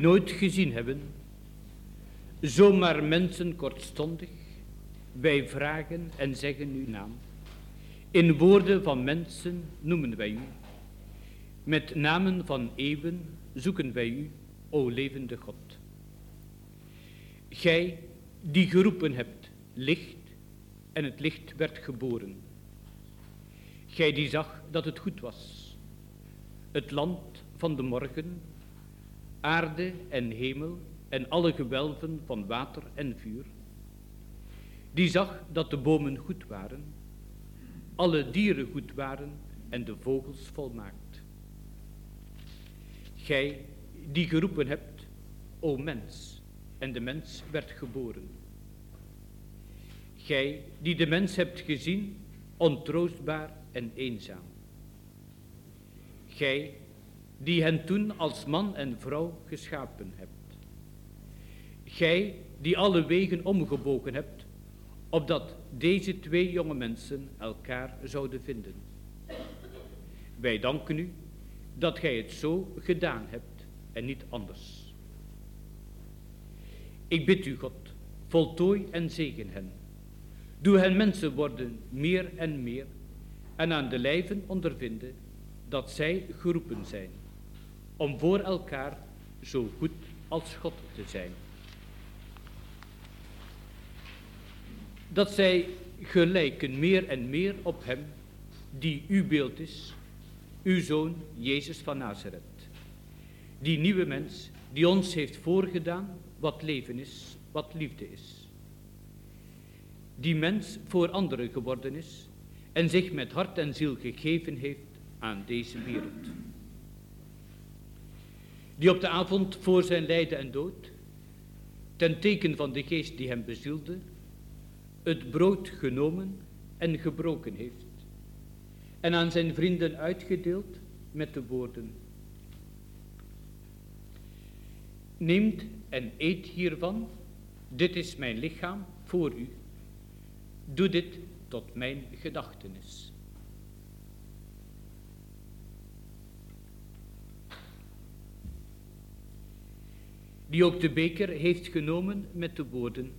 nooit gezien hebben, zomaar mensen kortstondig, wij vragen en zeggen uw naam. In woorden van mensen noemen wij u. Met namen van eeuwen zoeken wij u, o levende God. Gij die geroepen hebt, licht, en het licht werd geboren. Gij die zag dat het goed was, het land van de morgen, aarde en hemel en alle gewelven van water en vuur. Die zag dat de bomen goed waren, alle dieren goed waren en de vogels volmaakt. Gij die geroepen hebt, o mens, en de mens werd geboren. Gij die de mens hebt gezien, ontroostbaar en eenzaam. Gij die hen toen als man en vrouw geschapen hebt. Gij die alle wegen omgebogen hebt, opdat deze twee jonge mensen elkaar zouden vinden. Wij danken u dat gij het zo gedaan hebt en niet anders. Ik bid u, God, voltooi en zegen hen. Doe hen mensen worden meer en meer en aan de lijven ondervinden dat zij geroepen zijn om voor elkaar zo goed als God te zijn. Dat zij gelijken meer en meer op hem die uw beeld is, uw zoon Jezus van Nazareth. Die nieuwe mens die ons heeft voorgedaan wat leven is, wat liefde is. Die mens voor anderen geworden is en zich met hart en ziel gegeven heeft aan deze wereld. Die op de avond voor zijn lijden en dood, ten teken van de geest die hem bezielde, het brood genomen en gebroken heeft en aan zijn vrienden uitgedeeld met de woorden. Neemt en eet hiervan, dit is mijn lichaam voor u. Doe dit tot mijn gedachtenis. Die ook de beker heeft genomen met de woorden.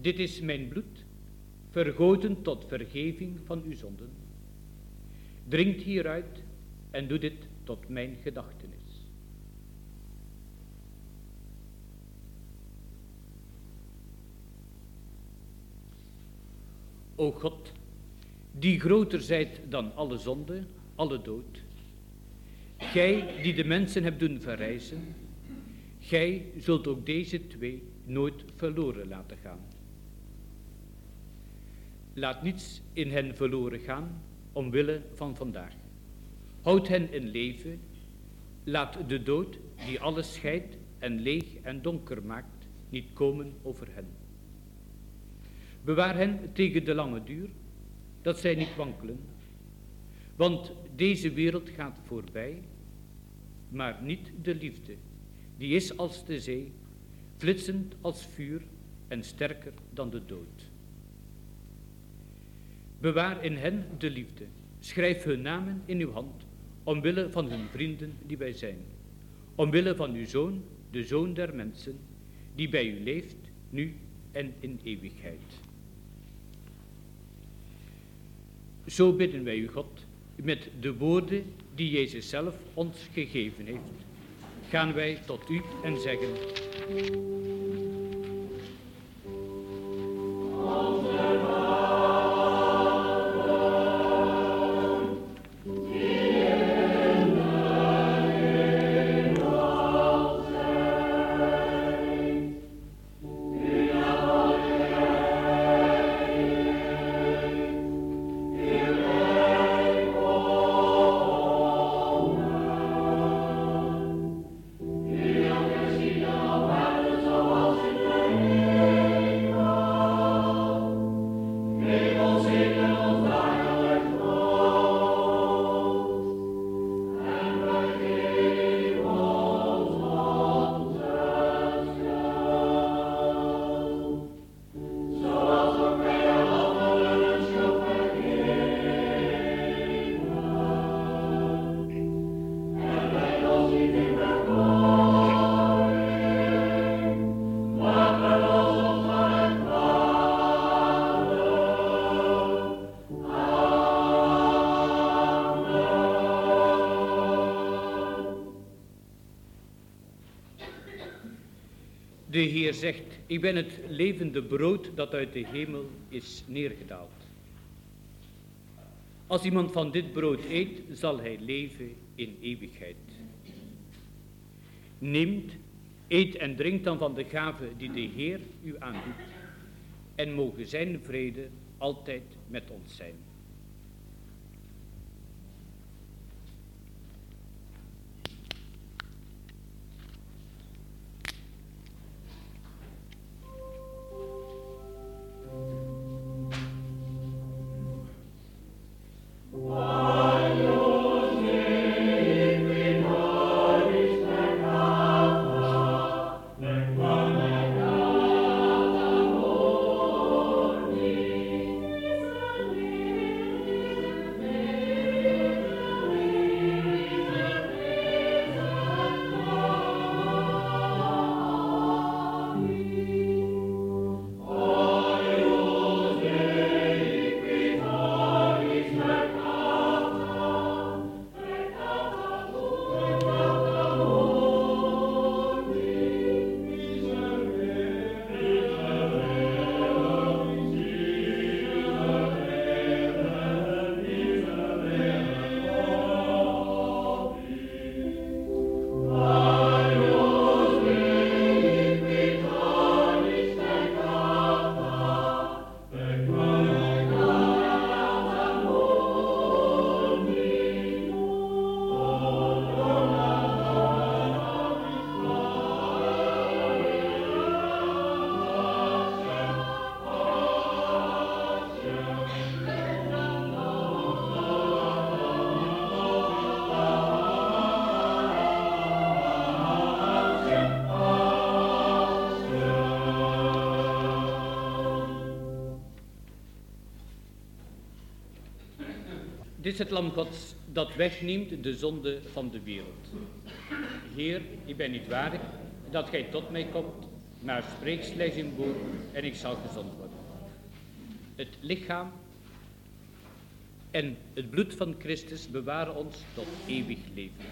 Dit is mijn bloed, vergoten tot vergeving van uw zonden. Drinkt hieruit en doe dit tot mijn gedachtenis. O God, die groter zijt dan alle zonde, alle dood. Gij die de mensen hebt doen verrijzen, gij zult ook deze twee nooit verloren laten gaan. Laat niets in hen verloren gaan, omwille van vandaag. Houd hen in leven, laat de dood die alles scheidt en leeg en donker maakt, niet komen over hen. Bewaar hen tegen de lange duur, dat zij niet wankelen. Want deze wereld gaat voorbij, maar niet de liefde. Die is als de zee, flitsend als vuur en sterker dan de dood. Bewaar in hen de liefde. Schrijf hun namen in uw hand, omwille van hun vrienden die wij zijn. Omwille van uw Zoon, de Zoon der mensen, die bij u leeft, nu en in eeuwigheid. Zo bidden wij u, God, met de woorden die Jezus zelf ons gegeven heeft. Gaan wij tot u en zeggen... Heer zegt, ik ben het levende brood dat uit de hemel is neergedaald. Als iemand van dit brood eet, zal hij leven in eeuwigheid. Neemt, eet en drink dan van de gave die de Heer u aandoet. En mogen zijn vrede altijd met ons zijn. Dit is het lam Gods dat wegneemt de zonde van de wereld. Heer, ik ben niet waardig dat gij tot mij komt, maar spreek slechts in woord en ik zal gezond worden. Het lichaam en het bloed van Christus bewaren ons tot eeuwig leven.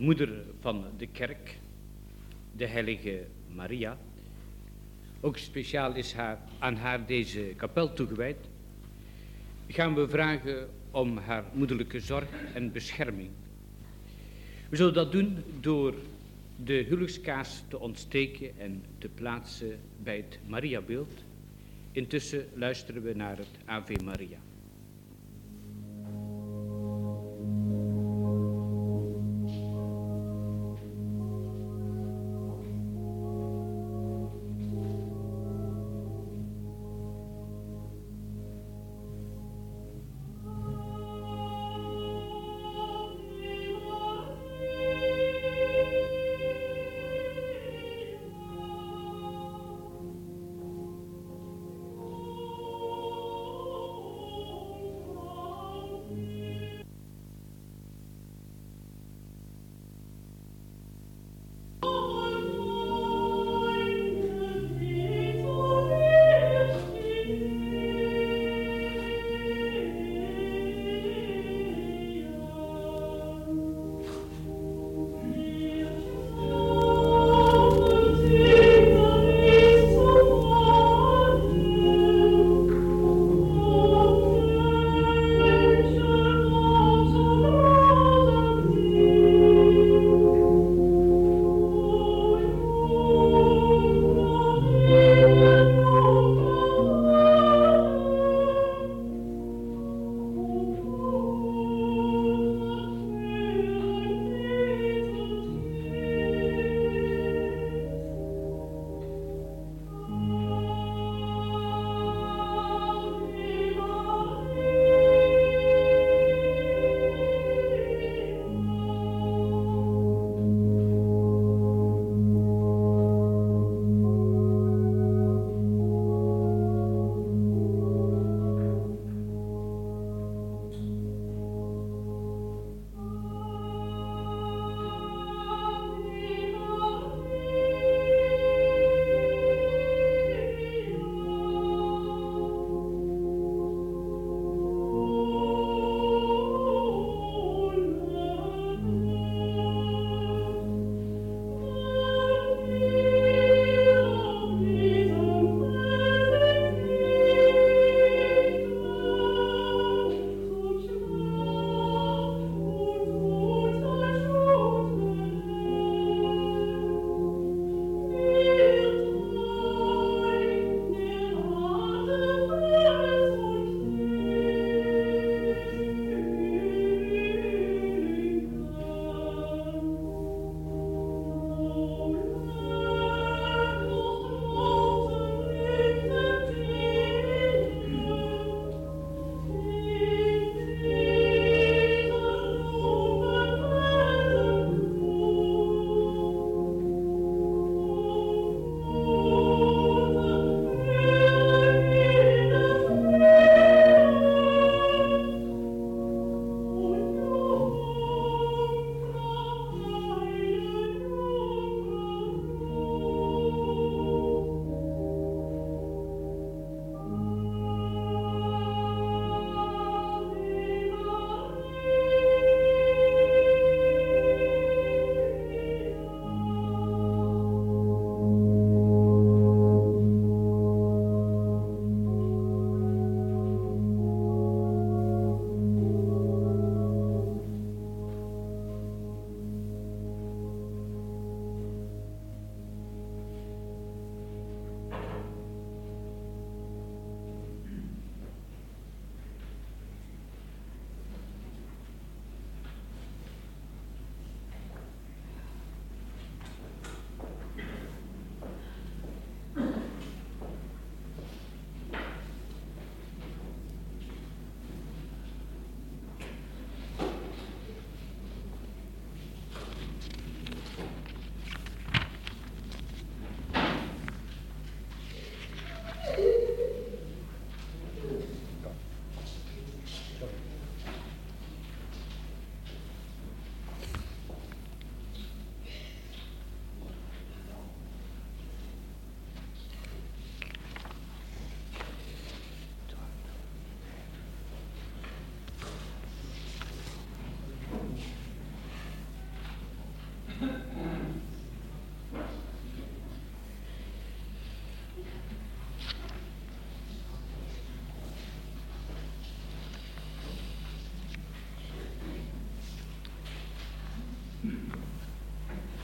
Moeder van de kerk, de heilige Maria. Ook speciaal is haar, aan haar deze kapel toegewijd. Gaan we vragen om haar moederlijke zorg en bescherming. We zullen dat doen door de huwelijkskaas te ontsteken en te plaatsen bij het Mariabeeld. Intussen luisteren we naar het Ave Maria.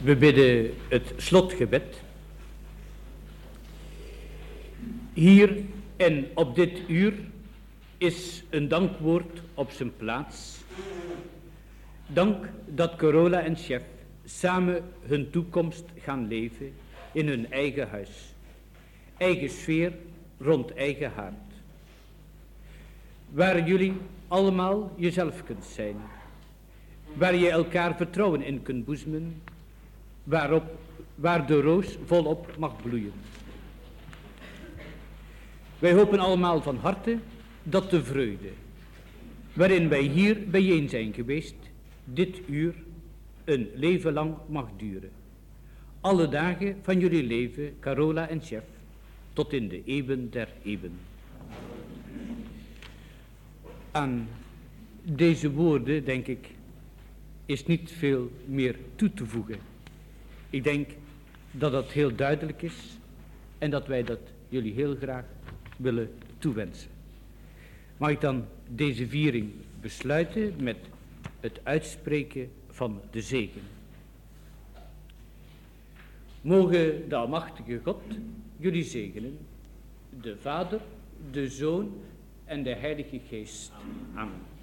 We bidden het slotgebed. Hier en op dit uur is een dankwoord op zijn plaats. Dank dat Corolla en Chef samen hun toekomst gaan leven in hun eigen huis. Eigen sfeer rond eigen haard. Waar jullie allemaal jezelf kunt zijn. Waar je elkaar vertrouwen in kunt boezemen. Waarop, waar de roos volop mag bloeien. Wij hopen allemaal van harte dat de vreugde, waarin wij hier bijeen zijn geweest, dit uur een leven lang mag duren. Alle dagen van jullie leven, Carola en Chef, tot in de eeuwen der eeuwen. Aan deze woorden, denk ik, is niet veel meer toe te voegen. Ik denk dat dat heel duidelijk is en dat wij dat jullie heel graag willen toewensen. Mag ik dan deze viering besluiten met het uitspreken van de zegen. Mogen de Almachtige God jullie zegenen, de Vader, de Zoon en de Heilige Geest. Amen.